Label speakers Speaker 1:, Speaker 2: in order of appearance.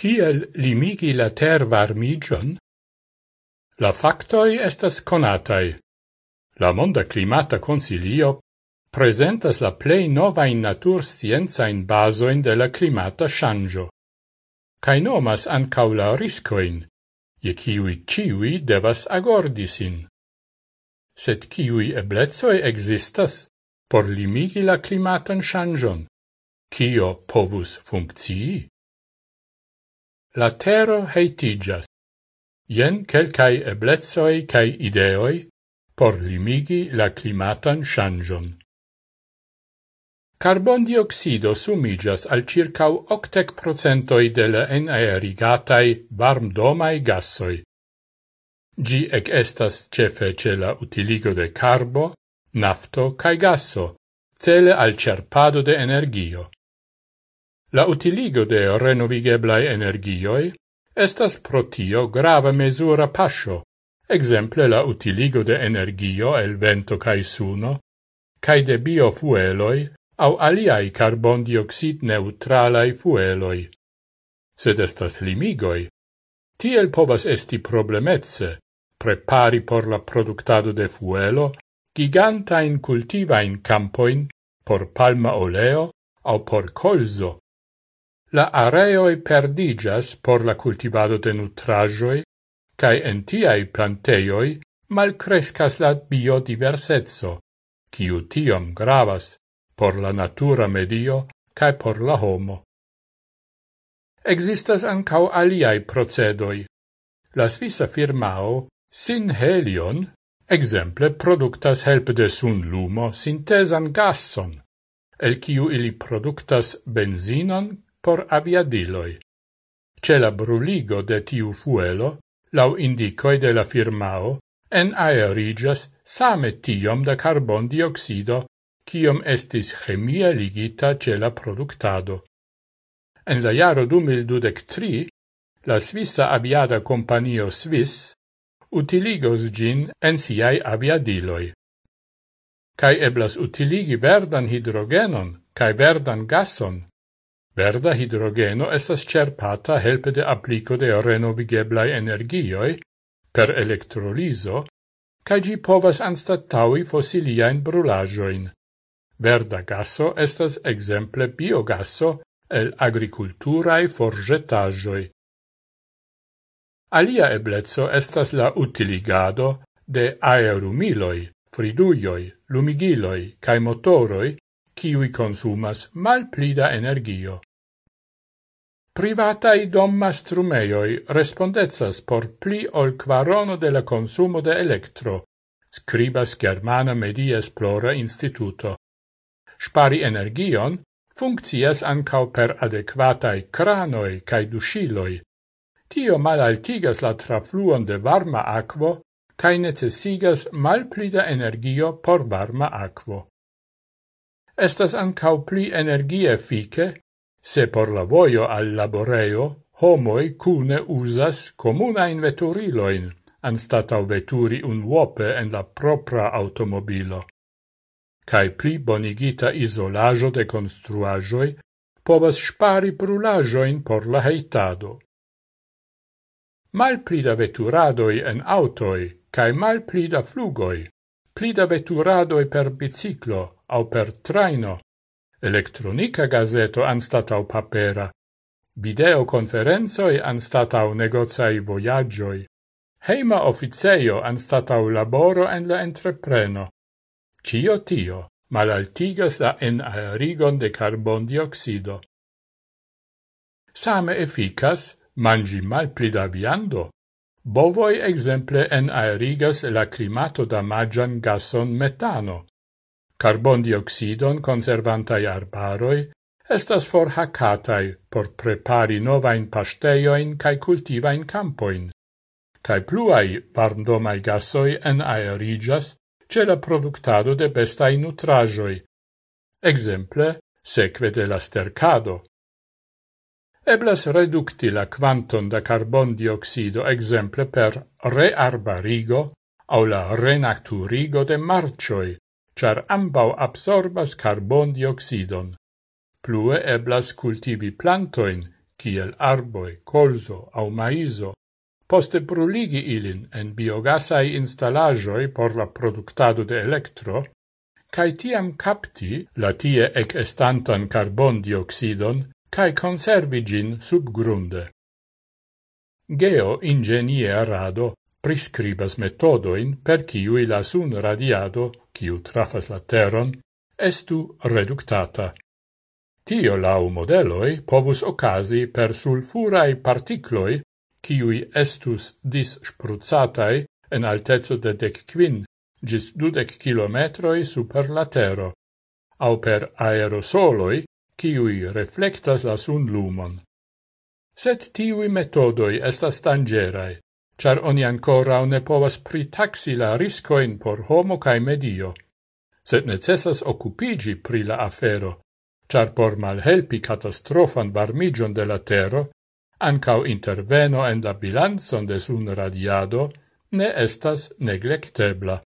Speaker 1: Kiel limigi la ter varmigion? La factoi estas conatai. La Monda Climata Consilio presentas la plei nova in natur scienzain basoin de la climata shangio. Cai nomas ancau la riscoin, je ciui ciui devas agordisin. Sed ciui eblezoi existas por limigi la climatan shangion? Cio povus functii? La tero heitigas. Jen quelcae eblezoi cae ideoi por limigi la climatan shangion. Carbon dioxido sumigas al circau 80% de la enaerigatai varmdomai gassoi. Gi ec estas cefe ce la utiligo de carbo, nafto cae gasso, cele al cerpado de energio. La utiligo de renovigeblai energioi estas protio grava mesura pascio, exemple la utiligo de energio el vento cae suno, cae de biofueloi au aliai carbondioxid neutralai fueloi. Sed estas limigoi. Tiel povas esti problemetze, prepari por la productado de fuelo giganta in cultiva in campoin por palma oleo au por colzo, la areoi perdigas por la cultivado de nutrajoi, cae en tiai planteioi malcrescas la biodiversetso, kiu tiom gravas por la natura medio cae por la homo. Existas ancau aliai procedoi. La svisa firmao Sinhelion, exemple, productas help de sunlumo sintesan gasson, el kiu ili productas benzinon por aviadiloi. Ce la bruligo de tiu fuelo, lau indicoi de la firmao, en aerigas same tiom da carbon dioxido, ciom estis chemie ligita ce la productado. En la jaro 2023, la Svissa aviada companio Swiss utiligos gin en siai aviadiloi. Cai eblas utiligi verdan hidrogenon, cai verdan gason, Verda hidrogeno estas cerpata helpe de applico de renovigeblai energioi per elektrolizo kaj ĝi povas anstataŭi fosiliajn brulaĵojn. Verda gaso estas ekzemple biogaso el agrikulturaj forĵetaĵoj. Alia ebleco estas la utiligado de aerumiloj, fridujoj, lumigiloj kaj motoroj kiui consumas malplida energio. Privatai domma strumeioi respondezas por pli ol quarono de la consumo de electro, scribas Germana Media Esplora Instituto. Spari energion funccias ancau per adequatai cranoi cae dusciloi. Tio malaltigas la trafluon de varma aquo cae necessigas malplida energio por varma aquo estas ancau pli energie fike, se por la voio al laboreo homoi cune usas comunain veturiloin, anstatau veturi unuope en la propra automobilo. Cai pli bonigita isolajo de construajoi povas spari prulajoin por la heitado. Mal pli da veturadoi en autoi, cae mal pli da flugoi, pli da veturadoi per biciclo, au per traino, elettronica gazeto anstatau papera, videoconferenzoi anstatau negozai voyagioi, heima officeio anstatau laboro en la entrepreno. Cio tio malaltigas la enaerigon de carbon dioxido. Same efficas mangi mal da viando. Bovoi exemple enaerigas la climato damagian gason metano carbondioxidon conservantai arbaroi estas forhacatai por prepari novain pasteioin cae cultivain campoin, cae pluai varmdomai gasoi en aerigas ce la productado de bestai nutrajoi, exemple seque de la stercado. Eblas reducti la quanton da carbondioxido exemple per rearbarigo au la renaturigo de marcioi, char ambau absorbas carbondioxidon. Plue eblas cultivi plantoin, kiel arboi, colzo au maiso, poste bruligi ilin en biogasai installajoi por la productado de electro, cae tiam capti la tie ec estantan carbondioxidon cae conservigin subgrunde. Geo ingenierado prescribas metodoin per ciui la sun radiado kiu trafas la terron, estu reductata. Tio lau modeloi povus ocasi per sulfurai particloi, kiui estus disspruzatai en altezzo de dec quin gis dudec kilometroi super la terro, au per aerosoloi, kiui reflectas la sun lumon. Sed tiui metodoi estas tangerae, char oni ancora ne povas pritaxi la riscoin por homo cae medio, sed necessas occupigi pri la afero, char por malhelpi catastrofan varmigion de la tero, ancau interveno en la bilanzon de sun radiado ne estas neglectebla.